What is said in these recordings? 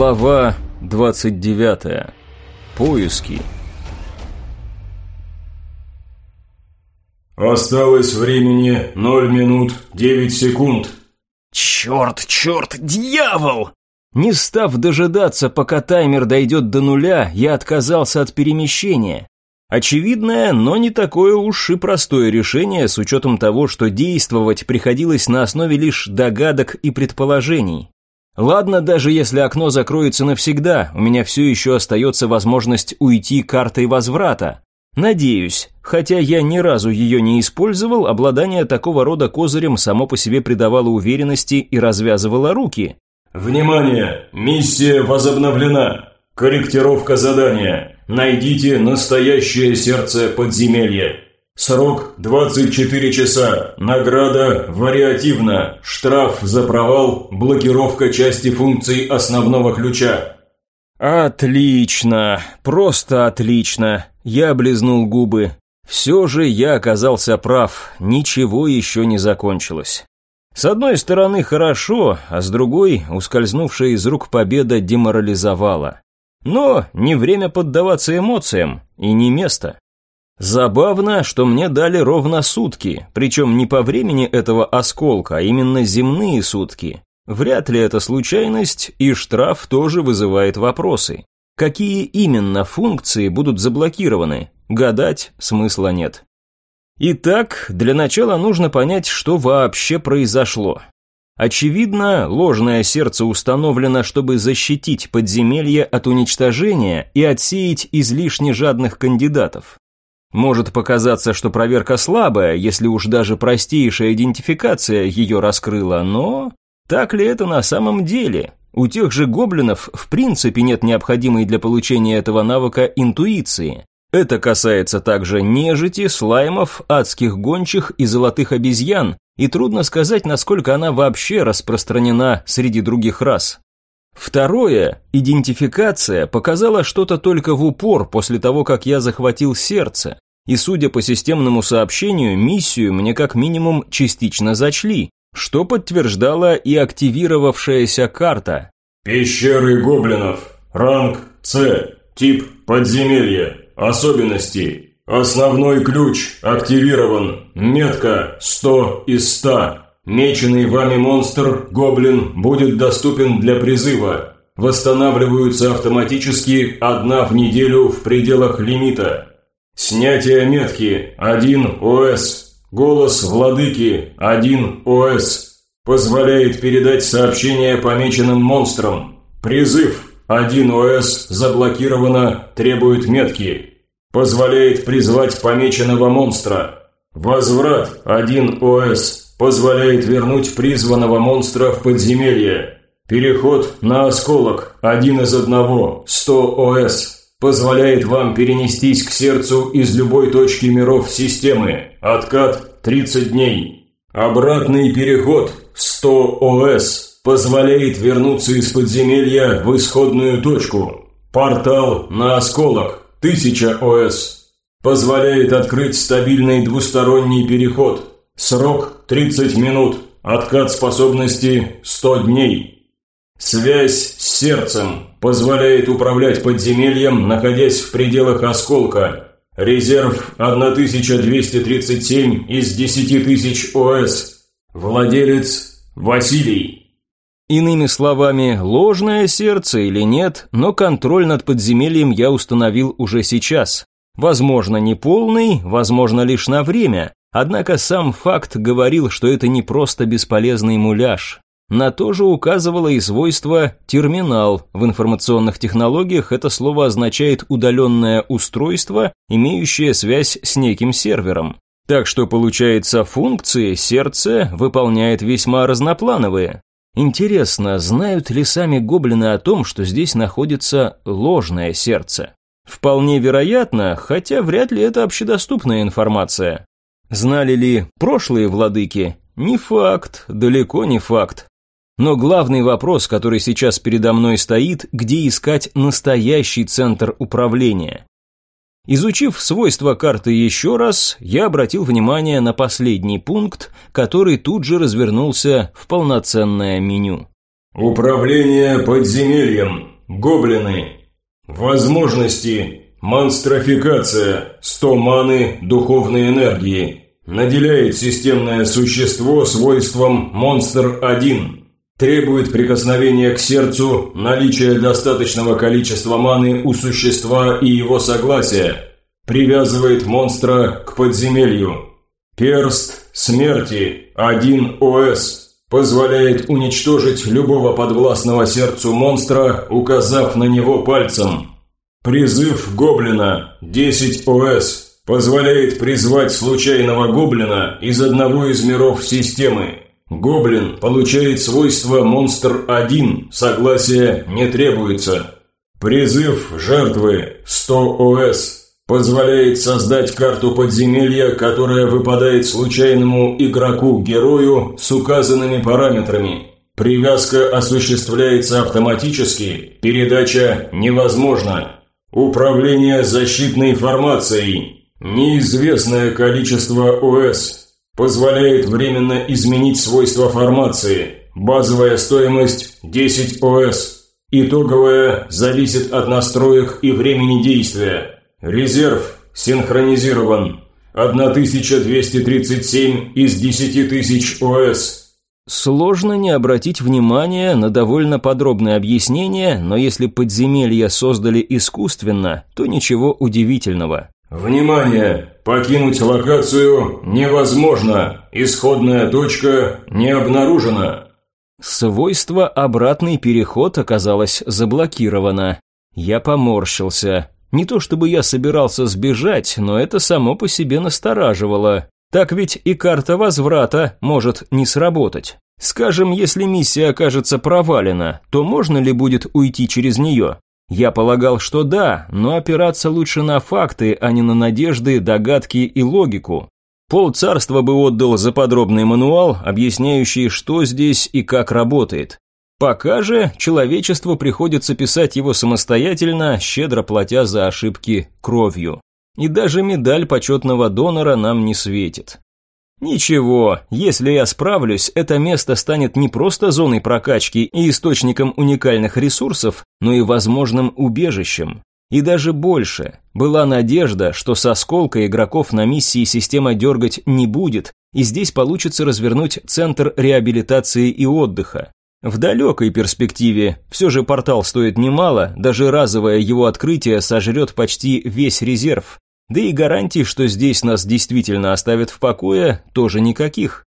Глава 29. Поиски. Осталось времени 0 минут 9 секунд. Черт, черт, дьявол! Не став дожидаться, пока таймер дойдет до нуля, я отказался от перемещения. Очевидное, но не такое уж и простое решение с учетом того, что действовать приходилось на основе лишь догадок и предположений. Ладно, даже если окно закроется навсегда, у меня все еще остается возможность уйти картой возврата. Надеюсь, хотя я ни разу ее не использовал, обладание такого рода козырем само по себе придавало уверенности и развязывало руки. Внимание! Миссия возобновлена. Корректировка задания. Найдите настоящее сердце подземелья. Срок 24 часа. Награда вариативна. Штраф за провал, блокировка части функций основного ключа. Отлично, просто отлично. Я облизнул губы. Все же я оказался прав, ничего еще не закончилось. С одной стороны хорошо, а с другой ускользнувшая из рук победа деморализовала. Но не время поддаваться эмоциям и не место. Забавно, что мне дали ровно сутки, причем не по времени этого осколка, а именно земные сутки. Вряд ли это случайность, и штраф тоже вызывает вопросы. Какие именно функции будут заблокированы? Гадать смысла нет. Итак, для начала нужно понять, что вообще произошло. Очевидно, ложное сердце установлено, чтобы защитить подземелье от уничтожения и отсеять излишне жадных кандидатов. Может показаться, что проверка слабая, если уж даже простейшая идентификация ее раскрыла, но так ли это на самом деле? У тех же гоблинов в принципе нет необходимой для получения этого навыка интуиции. Это касается также нежити, слаймов, адских гончих и золотых обезьян, и трудно сказать, насколько она вообще распространена среди других рас. Второе, идентификация показала что-то только в упор после того, как я захватил сердце. И судя по системному сообщению, миссию мне как минимум частично зачли, что подтверждала и активировавшаяся карта. Пещеры гоблинов. Ранг С. Тип подземелье. Особенности. Основной ключ активирован. Метка 100 из 100. Меченый вами монстр, гоблин, будет доступен для призыва. Восстанавливаются автоматически одна в неделю в пределах лимита. Снятие метки 1 ОС. Голос владыки 1 ОС. Позволяет передать сообщение помеченным монстрам. Призыв 1 ОС заблокировано, требует метки. Позволяет призвать помеченного монстра. Возврат 1 ОС позволяет вернуть призванного монстра в подземелье. Переход на осколок, один из одного, 100 ОС, позволяет вам перенестись к сердцу из любой точки миров системы. Откат 30 дней. Обратный переход, 100 ОС, позволяет вернуться из подземелья в исходную точку. Портал на осколок, 1000 ОС, позволяет открыть стабильный двусторонний переход – Срок 30 минут. Откат способности 100 дней. Связь с сердцем позволяет управлять подземельем, находясь в пределах осколка. Резерв 1237 из 10 тысяч ОС. Владелец Василий. Иными словами, ложное сердце или нет, но контроль над подземельем я установил уже сейчас. Возможно, не полный, возможно, лишь на время, Однако сам факт говорил, что это не просто бесполезный муляж. На то же указывало и свойство «терминал». В информационных технологиях это слово означает удаленное устройство, имеющее связь с неким сервером. Так что, получается, функции сердце выполняет весьма разноплановые. Интересно, знают ли сами гоблины о том, что здесь находится ложное сердце? Вполне вероятно, хотя вряд ли это общедоступная информация. Знали ли прошлые владыки? Не факт, далеко не факт. Но главный вопрос, который сейчас передо мной стоит, где искать настоящий центр управления. Изучив свойства карты еще раз, я обратил внимание на последний пункт, который тут же развернулся в полноценное меню. Управление подземельем. Гоблины. Возможности. Монстрофикация. 100 маны духовной энергии. Наделяет системное существо свойством «Монстр-1». Требует прикосновения к сердцу, наличия достаточного количества маны у существа и его согласия. Привязывает монстра к подземелью. Перст смерти 1 ОС. Позволяет уничтожить любого подвластного сердцу монстра, указав на него пальцем. Призыв гоблина 10 ОС. Позволяет призвать случайного гоблина из одного из миров системы. Гоблин получает свойство «Монстр-1», согласие не требуется. Призыв жертвы 100 ОС позволяет создать карту подземелья, которая выпадает случайному игроку-герою с указанными параметрами. Привязка осуществляется автоматически, передача невозможна. Управление защитной формацией. Неизвестное количество ОС Позволяет временно изменить свойства формации. Базовая стоимость 10 ОС. Итоговая зависит от настроек и времени действия. Резерв синхронизирован. 1237 из 10 тысяч ОС. Сложно не обратить внимание на довольно подробное объяснение, но если подземелья создали искусственно, то ничего удивительного. «Внимание! Покинуть локацию невозможно. Исходная точка не обнаружена». Свойство «обратный переход» оказалось заблокировано. Я поморщился. Не то чтобы я собирался сбежать, но это само по себе настораживало. Так ведь и карта возврата может не сработать. Скажем, если миссия окажется провалена, то можно ли будет уйти через нее? Я полагал, что да, но опираться лучше на факты, а не на надежды, догадки и логику. Пол царства бы отдал за подробный мануал, объясняющий, что здесь и как работает. Пока же человечеству приходится писать его самостоятельно, щедро платя за ошибки кровью. И даже медаль почетного донора нам не светит. Ничего, если я справлюсь, это место станет не просто зоной прокачки и источником уникальных ресурсов, но и возможным убежищем. И даже больше. Была надежда, что со сколка игроков на миссии система дергать не будет, и здесь получится развернуть центр реабилитации и отдыха. В далекой перспективе все же портал стоит немало, даже разовое его открытие сожрет почти весь резерв, да и гарантий, что здесь нас действительно оставят в покое, тоже никаких.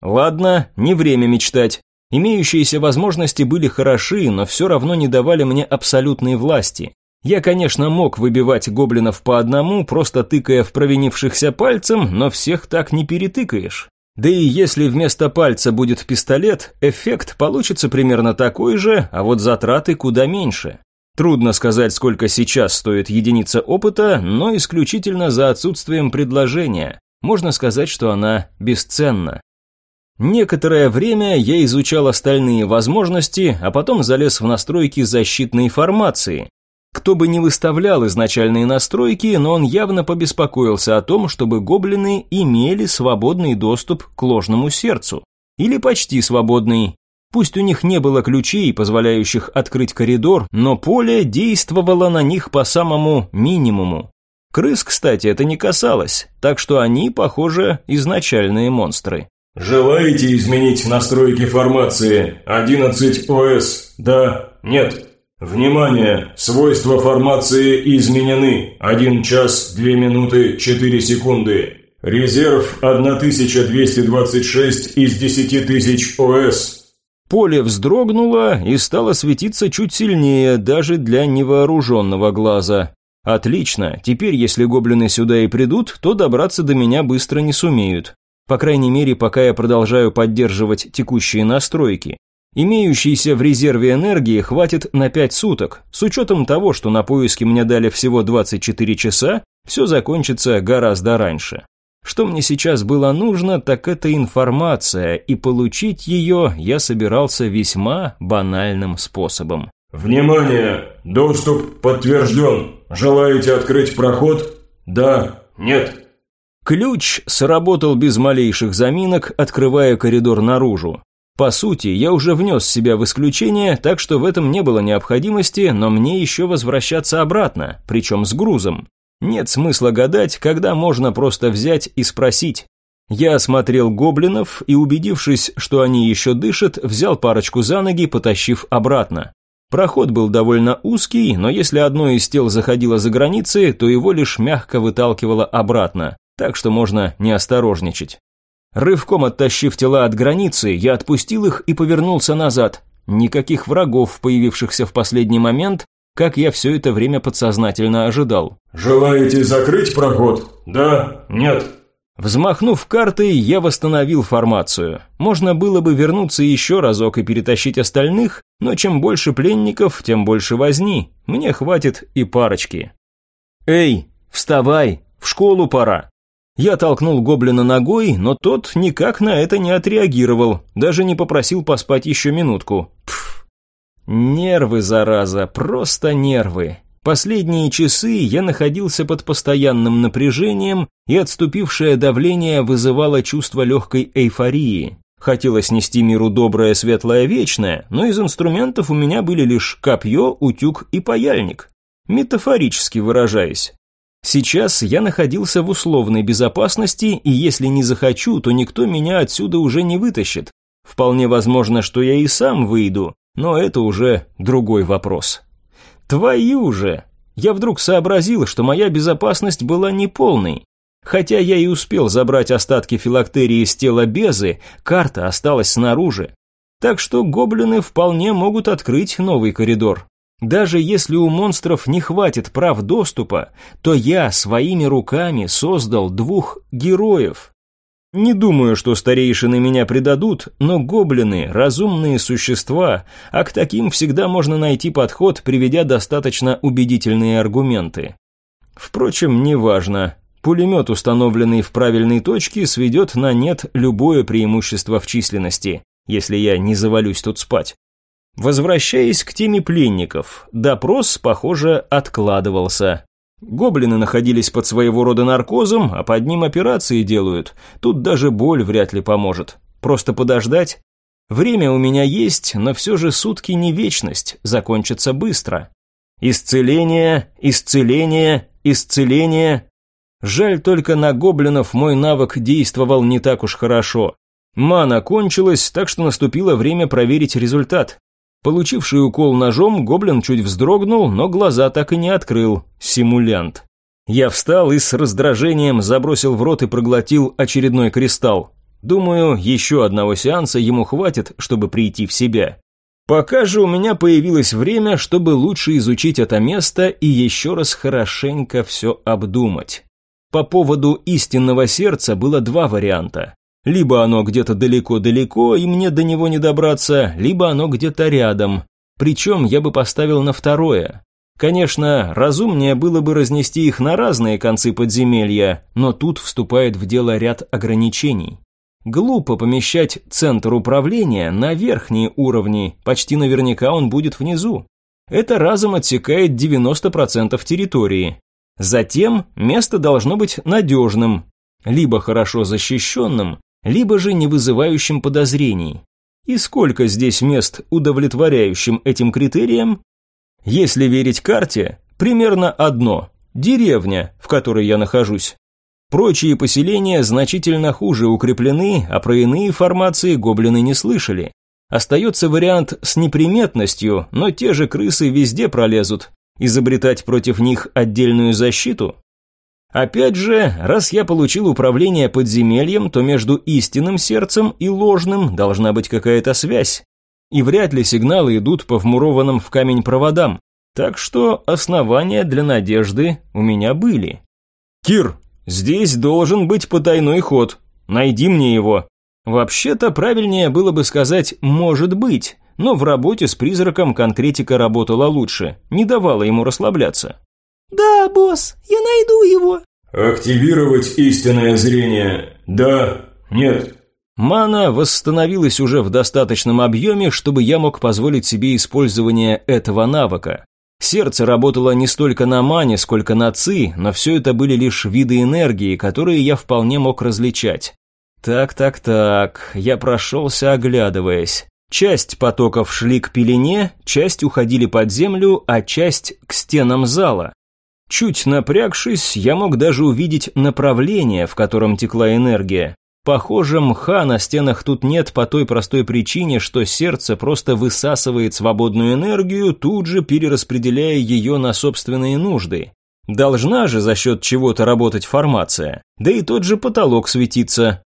Ладно, не время мечтать. Имеющиеся возможности были хороши, но все равно не давали мне абсолютной власти. Я, конечно, мог выбивать гоблинов по одному, просто тыкая в провинившихся пальцем, но всех так не перетыкаешь. Да и если вместо пальца будет пистолет, эффект получится примерно такой же, а вот затраты куда меньше. Трудно сказать, сколько сейчас стоит единица опыта, но исключительно за отсутствием предложения. Можно сказать, что она бесценна. Некоторое время я изучал остальные возможности, а потом залез в настройки защитной формации. Кто бы не выставлял изначальные настройки, но он явно побеспокоился о том, чтобы гоблины имели свободный доступ к ложному сердцу. Или почти свободный, Пусть у них не было ключей, позволяющих открыть коридор, но поле действовало на них по самому минимуму. Крыс, кстати, это не касалось, так что они, похоже, изначальные монстры. «Желаете изменить настройки формации? 11 ОС? Да? Нет?» «Внимание! Свойства формации изменены. 1 час 2 минуты 4 секунды. Резерв 1226 из 10 тысяч ОС. Поле вздрогнуло и стало светиться чуть сильнее даже для невооруженного глаза. Отлично, теперь если гоблины сюда и придут, то добраться до меня быстро не сумеют. По крайней мере, пока я продолжаю поддерживать текущие настройки. Имеющейся в резерве энергии хватит на 5 суток. С учетом того, что на поиски мне дали всего 24 часа, все закончится гораздо раньше. Что мне сейчас было нужно, так это информация, и получить ее я собирался весьма банальным способом. «Внимание! Доступ подтвержден. Желаете открыть проход? Да? Нет?» Ключ сработал без малейших заминок, открывая коридор наружу. По сути, я уже внес себя в исключение, так что в этом не было необходимости, но мне еще возвращаться обратно, причем с грузом. Нет смысла гадать, когда можно просто взять и спросить. Я осмотрел гоблинов и, убедившись, что они еще дышат, взял парочку за ноги, потащив обратно. Проход был довольно узкий, но если одно из тел заходило за границы, то его лишь мягко выталкивало обратно, так что можно не осторожничать. Рывком оттащив тела от границы, я отпустил их и повернулся назад. Никаких врагов, появившихся в последний момент, как я все это время подсознательно ожидал. «Желаете закрыть проход? Да? Нет?» Взмахнув картой, я восстановил формацию. Можно было бы вернуться еще разок и перетащить остальных, но чем больше пленников, тем больше возни. Мне хватит и парочки. «Эй, вставай, в школу пора!» Я толкнул гоблина ногой, но тот никак на это не отреагировал, даже не попросил поспать еще минутку. Пф. Нервы, зараза, просто нервы. Последние часы я находился под постоянным напряжением, и отступившее давление вызывало чувство легкой эйфории. Хотелось нести миру доброе, светлое, вечное, но из инструментов у меня были лишь копье, утюг и паяльник. Метафорически выражаясь. Сейчас я находился в условной безопасности, и если не захочу, то никто меня отсюда уже не вытащит. Вполне возможно, что я и сам выйду, но это уже другой вопрос. Твою же! Я вдруг сообразил, что моя безопасность была неполной. Хотя я и успел забрать остатки филактерии с тела Безы, карта осталась снаружи. Так что гоблины вполне могут открыть новый коридор. Даже если у монстров не хватит прав доступа, то я своими руками создал двух героев. Не думаю, что старейшины меня предадут, но гоблины – разумные существа, а к таким всегда можно найти подход, приведя достаточно убедительные аргументы. Впрочем, неважно. Пулемет, установленный в правильной точке, сведет на нет любое преимущество в численности, если я не завалюсь тут спать. Возвращаясь к теме пленников, допрос, похоже, откладывался. Гоблины находились под своего рода наркозом, а под ним операции делают. Тут даже боль вряд ли поможет. Просто подождать? Время у меня есть, но все же сутки не вечность, закончится быстро. Исцеление, исцеление, исцеление. Жаль только на гоблинов мой навык действовал не так уж хорошо. Мана кончилась, так что наступило время проверить результат. Получивший укол ножом, гоблин чуть вздрогнул, но глаза так и не открыл. Симулянт. Я встал и с раздражением забросил в рот и проглотил очередной кристалл. Думаю, еще одного сеанса ему хватит, чтобы прийти в себя. Пока же у меня появилось время, чтобы лучше изучить это место и еще раз хорошенько все обдумать. По поводу истинного сердца было два варианта. Либо оно где-то далеко-далеко, и мне до него не добраться, либо оно где-то рядом. Причем я бы поставил на второе. Конечно, разумнее было бы разнести их на разные концы подземелья, но тут вступает в дело ряд ограничений. Глупо помещать центр управления на верхние уровни, почти наверняка он будет внизу. Это разом отсекает 90% территории. Затем место должно быть надежным, либо хорошо защищенным, либо же не вызывающим подозрений. И сколько здесь мест, удовлетворяющим этим критериям? Если верить карте, примерно одно – деревня, в которой я нахожусь. Прочие поселения значительно хуже укреплены, а про иные формации гоблины не слышали. Остается вариант с неприметностью, но те же крысы везде пролезут. Изобретать против них отдельную защиту Опять же, раз я получил управление подземельем, то между истинным сердцем и ложным должна быть какая-то связь. И вряд ли сигналы идут по вмурованным в камень проводам. Так что основания для надежды у меня были. «Кир, здесь должен быть потайной ход. Найди мне его». Вообще-то правильнее было бы сказать «может быть», но в работе с призраком конкретика работала лучше, не давала ему расслабляться. «Да, босс, я найду его». «Активировать истинное зрение. Да, нет». Мана восстановилась уже в достаточном объеме, чтобы я мог позволить себе использование этого навыка. Сердце работало не столько на мане, сколько на ци, но все это были лишь виды энергии, которые я вполне мог различать. Так-так-так, я прошелся, оглядываясь. Часть потоков шли к пелене, часть уходили под землю, а часть к стенам зала. Чуть напрягшись, я мог даже увидеть направление, в котором текла энергия. Похоже, мха на стенах тут нет по той простой причине, что сердце просто высасывает свободную энергию, тут же перераспределяя ее на собственные нужды. Должна же за счет чего-то работать формация, да и тот же потолок светится.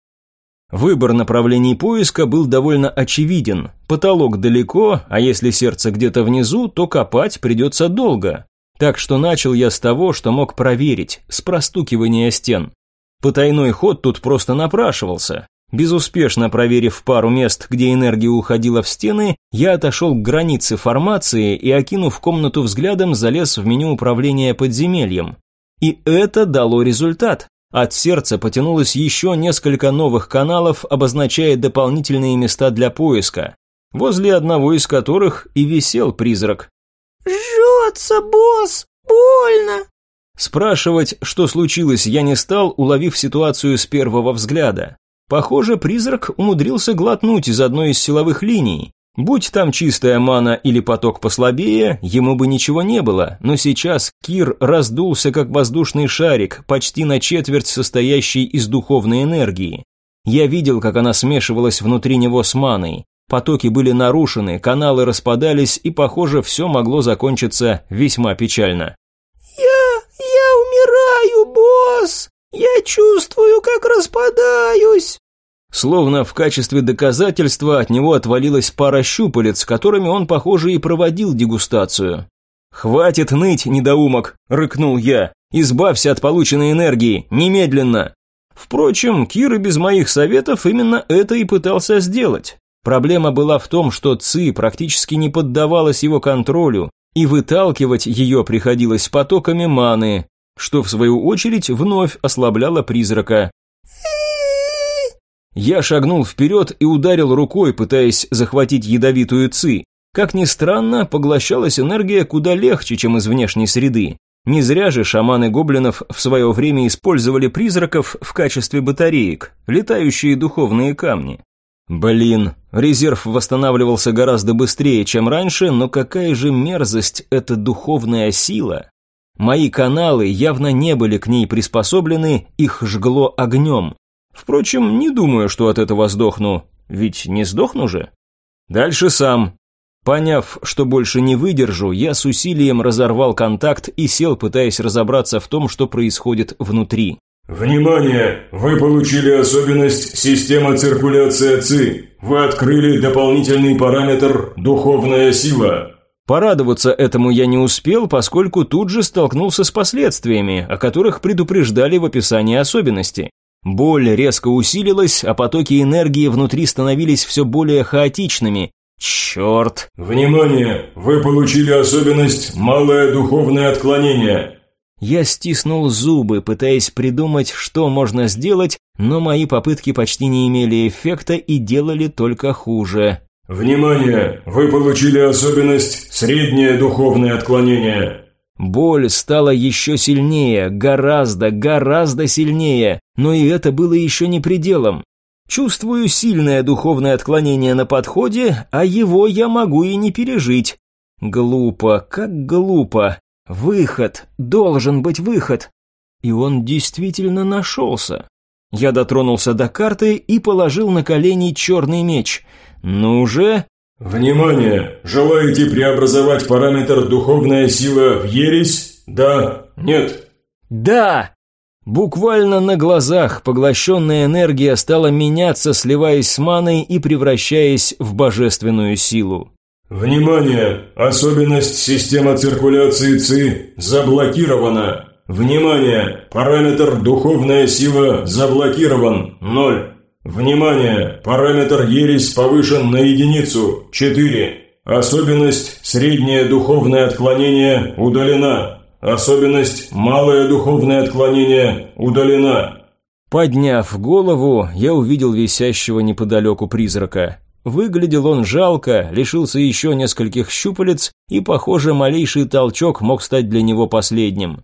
Выбор направлений поиска был довольно очевиден. Потолок далеко, а если сердце где-то внизу, то копать придется долго. Так что начал я с того, что мог проверить, с простукивания стен. Потайной ход тут просто напрашивался. Безуспешно проверив пару мест, где энергия уходила в стены, я отошел к границе формации и, окинув комнату взглядом, залез в меню управления подземельем. И это дало результат. От сердца потянулось еще несколько новых каналов, обозначая дополнительные места для поиска, возле одного из которых и висел призрак. «Жжется, босс! Больно!» Спрашивать, что случилось, я не стал, уловив ситуацию с первого взгляда. Похоже, призрак умудрился глотнуть из одной из силовых линий. Будь там чистая мана или поток послабее, ему бы ничего не было, но сейчас Кир раздулся как воздушный шарик, почти на четверть состоящий из духовной энергии. Я видел, как она смешивалась внутри него с маной. Потоки были нарушены, каналы распадались, и, похоже, все могло закончиться весьма печально. «Умираю, босс! Я чувствую, как распадаюсь!» Словно в качестве доказательства от него отвалилась пара щупалец, которыми он, похоже, и проводил дегустацию. «Хватит ныть, недоумок!» – рыкнул я. «Избавься от полученной энергии, немедленно!» Впрочем, Кир и без моих советов именно это и пытался сделать. Проблема была в том, что Ци практически не поддавалась его контролю, и выталкивать ее приходилось потоками маны, что в свою очередь вновь ослабляло призрака. Я шагнул вперед и ударил рукой, пытаясь захватить ядовитую ци. Как ни странно, поглощалась энергия куда легче, чем из внешней среды. Не зря же шаманы гоблинов в свое время использовали призраков в качестве батареек, летающие духовные камни. Блин, резерв восстанавливался гораздо быстрее, чем раньше, но какая же мерзость эта духовная сила. Мои каналы явно не были к ней приспособлены, их жгло огнем. Впрочем, не думаю, что от этого сдохну, ведь не сдохну же. Дальше сам. Поняв, что больше не выдержу, я с усилием разорвал контакт и сел, пытаясь разобраться в том, что происходит внутри. Внимание! Вы получили особенность «Система циркуляции ЦИ». Вы открыли дополнительный параметр «Духовная сила». Порадоваться этому я не успел, поскольку тут же столкнулся с последствиями, о которых предупреждали в описании особенности. Боль резко усилилась, а потоки энергии внутри становились все более хаотичными. Черт! Внимание! Вы получили особенность «Малое духовное отклонение». Я стиснул зубы, пытаясь придумать, что можно сделать, но мои попытки почти не имели эффекта и делали только хуже. «Внимание! Вы получили особенность «Среднее духовное отклонение». Боль стала еще сильнее, гораздо, гораздо сильнее, но и это было еще не пределом. Чувствую сильное духовное отклонение на подходе, а его я могу и не пережить. Глупо, как глупо. Выход, должен быть выход. И он действительно нашелся. Я дотронулся до карты и положил на колени черный меч – ну же... Внимание! Желаете преобразовать параметр «духовная сила» в ересь? Да? Нет? Да! Буквально на глазах поглощенная энергия стала меняться, сливаясь с маной и превращаясь в божественную силу. Внимание! Особенность системы циркуляции ЦИ заблокирована. Внимание! Параметр «духовная сила» заблокирован. Ноль. Внимание! Параметр ересь повышен на единицу. 4. Особенность среднее духовное отклонение удалена. Особенность малое духовное отклонение удалена. Подняв голову, я увидел висящего неподалеку призрака. Выглядел он жалко, лишился еще нескольких щупалец, и, похоже, малейший толчок мог стать для него последним.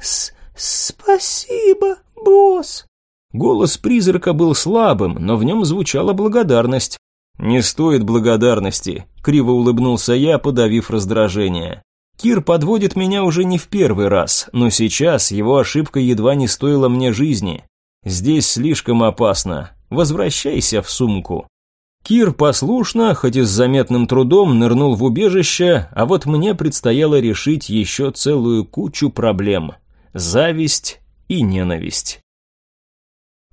С «Спасибо, босс!» Голос призрака был слабым, но в нем звучала благодарность. «Не стоит благодарности», – криво улыбнулся я, подавив раздражение. Кир подводит меня уже не в первый раз, но сейчас его ошибка едва не стоила мне жизни. Здесь слишком опасно. Возвращайся в сумку. Кир послушно, хоть и с заметным трудом, нырнул в убежище, а вот мне предстояло решить еще целую кучу проблем. Зависть и ненависть.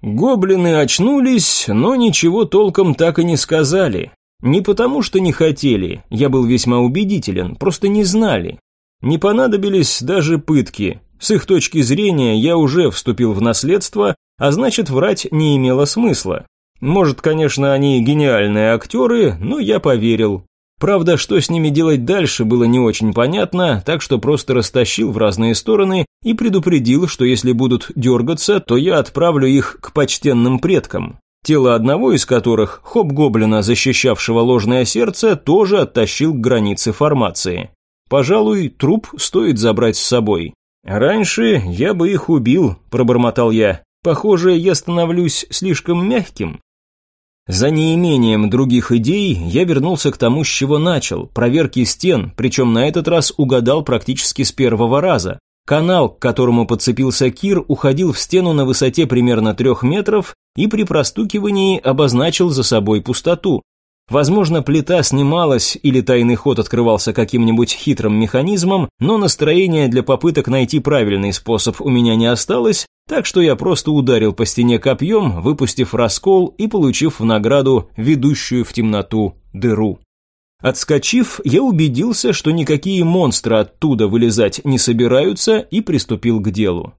Гоблины очнулись, но ничего толком так и не сказали. Не потому, что не хотели, я был весьма убедителен, просто не знали. Не понадобились даже пытки. С их точки зрения я уже вступил в наследство, а значит врать не имело смысла. Может, конечно, они гениальные актеры, но я поверил. Правда, что с ними делать дальше, было не очень понятно, так что просто растащил в разные стороны и предупредил, что если будут дергаться, то я отправлю их к почтенным предкам. Тело одного из которых, хоп-гоблина, защищавшего ложное сердце, тоже оттащил к границе формации. Пожалуй, труп стоит забрать с собой. «Раньше я бы их убил», – пробормотал я. «Похоже, я становлюсь слишком мягким». За неимением других идей я вернулся к тому, с чего начал, проверки стен, причем на этот раз угадал практически с первого раза. Канал, к которому подцепился Кир, уходил в стену на высоте примерно трех метров и при простукивании обозначил за собой пустоту. Возможно, плита снималась или тайный ход открывался каким-нибудь хитрым механизмом, но настроения для попыток найти правильный способ у меня не осталось, так что я просто ударил по стене копьем, выпустив раскол и получив в награду ведущую в темноту дыру. Отскочив, я убедился, что никакие монстры оттуда вылезать не собираются и приступил к делу.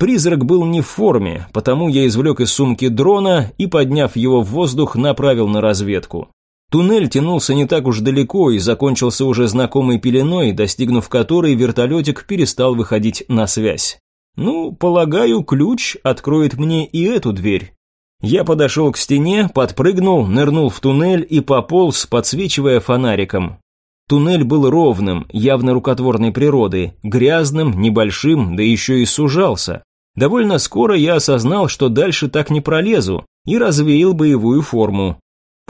Призрак был не в форме, потому я извлек из сумки дрона и, подняв его в воздух, направил на разведку. Туннель тянулся не так уж далеко и закончился уже знакомой пеленой, достигнув которой вертолетик перестал выходить на связь. Ну, полагаю, ключ откроет мне и эту дверь. Я подошел к стене, подпрыгнул, нырнул в туннель и пополз, подсвечивая фонариком. Туннель был ровным, явно рукотворной природы, грязным, небольшим, да еще и сужался. Довольно скоро я осознал, что дальше так не пролезу, и развеял боевую форму.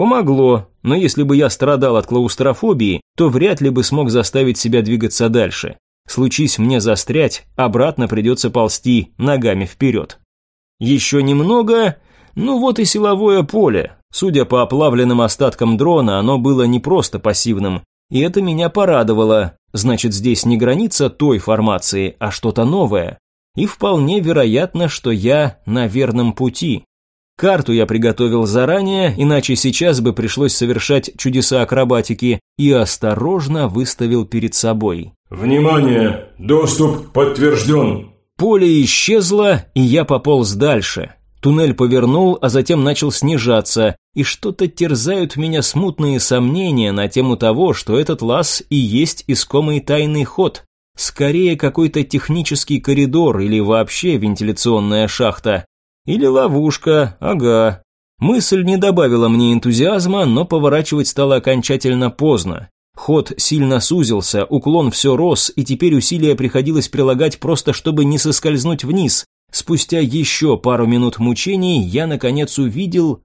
Помогло, но если бы я страдал от клаустрофобии, то вряд ли бы смог заставить себя двигаться дальше. Случись мне застрять, обратно придется ползти ногами вперед. Еще немного, ну вот и силовое поле. Судя по оплавленным остаткам дрона, оно было не просто пассивным. И это меня порадовало. Значит, здесь не граница той формации, а что-то новое. И вполне вероятно, что я на верном пути. Карту я приготовил заранее, иначе сейчас бы пришлось совершать чудеса акробатики, и осторожно выставил перед собой. «Внимание! Доступ подтвержден!» Поле исчезло, и я пополз дальше. Туннель повернул, а затем начал снижаться, и что-то терзают меня смутные сомнения на тему того, что этот лаз и есть искомый тайный ход. Скорее какой-то технический коридор или вообще вентиляционная шахта. Или ловушка, ага. Мысль не добавила мне энтузиазма, но поворачивать стало окончательно поздно. Ход сильно сузился, уклон все рос, и теперь усилия приходилось прилагать просто, чтобы не соскользнуть вниз, Спустя еще пару минут мучений я, наконец, увидел...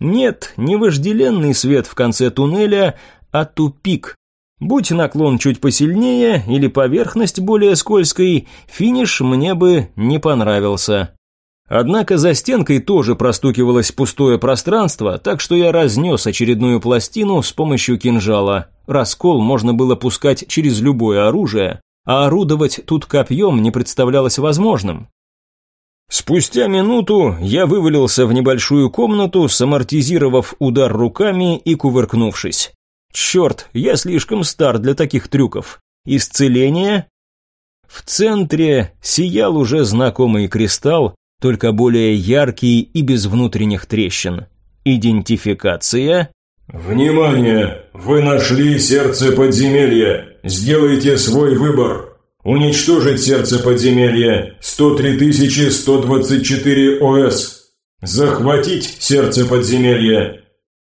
Нет, не вожделенный свет в конце туннеля, а тупик. Будь наклон чуть посильнее или поверхность более скользкой, финиш мне бы не понравился. Однако за стенкой тоже простукивалось пустое пространство, так что я разнес очередную пластину с помощью кинжала. Раскол можно было пускать через любое оружие, а орудовать тут копьем не представлялось возможным. Спустя минуту я вывалился в небольшую комнату, самортизировав удар руками и кувыркнувшись. Черт, я слишком стар для таких трюков. Исцеление? В центре сиял уже знакомый кристалл, только более яркий и без внутренних трещин. Идентификация? «Внимание! Вы нашли сердце подземелья! Сделайте свой выбор!» Уничтожить сердце подземелья 103 124 ОС. Захватить сердце подземелья.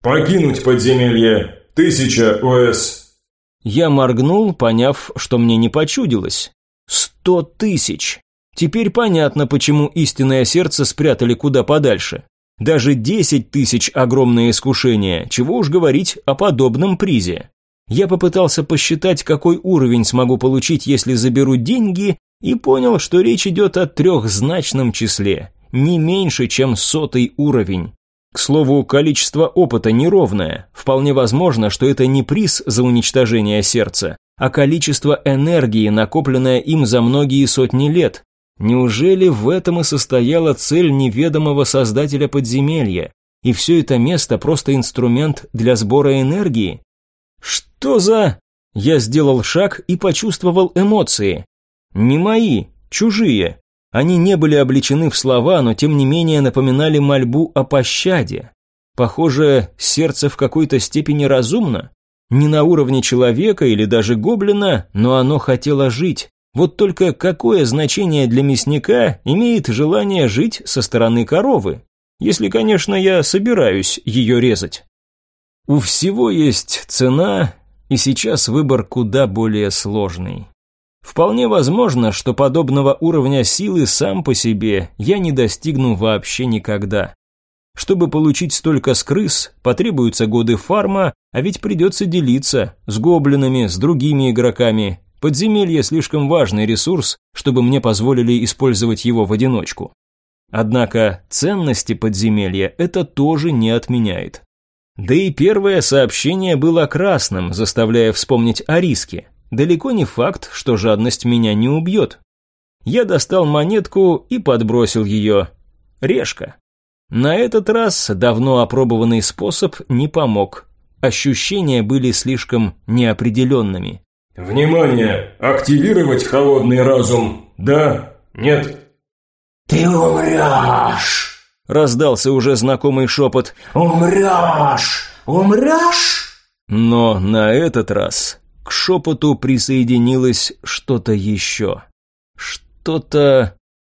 Покинуть подземелье 1000 ОС. Я моргнул, поняв, что мне не почудилось. Сто тысяч. Теперь понятно, почему истинное сердце спрятали куда подальше. Даже десять тысяч – огромное искушение, чего уж говорить о подобном призе. Я попытался посчитать, какой уровень смогу получить, если заберу деньги, и понял, что речь идет о трехзначном числе, не меньше, чем сотый уровень. К слову, количество опыта неровное. Вполне возможно, что это не приз за уничтожение сердца, а количество энергии, накопленное им за многие сотни лет. Неужели в этом и состояла цель неведомого создателя подземелья? И все это место просто инструмент для сбора энергии? Что за... Я сделал шаг и почувствовал эмоции. Не мои, чужие. Они не были обличены в слова, но тем не менее напоминали мольбу о пощаде. Похоже, сердце в какой-то степени разумно. Не на уровне человека или даже гоблина, но оно хотело жить. Вот только какое значение для мясника имеет желание жить со стороны коровы? Если, конечно, я собираюсь ее резать. У всего есть цена, и сейчас выбор куда более сложный. Вполне возможно, что подобного уровня силы сам по себе я не достигну вообще никогда. Чтобы получить столько с крыс, потребуются годы фарма, а ведь придется делиться с гоблинами, с другими игроками. Подземелье слишком важный ресурс, чтобы мне позволили использовать его в одиночку. Однако ценности подземелья это тоже не отменяет. Да и первое сообщение было красным, заставляя вспомнить о риске. Далеко не факт, что жадность меня не убьет. Я достал монетку и подбросил ее. Решка. На этот раз давно опробованный способ не помог. Ощущения были слишком неопределенными. «Внимание! Активировать холодный разум? Да? Нет?» «Ты умрешь!» Раздался уже знакомый шепот. «Умрешь! Умрешь!» Но на этот раз к шепоту присоединилось что-то еще. Что-то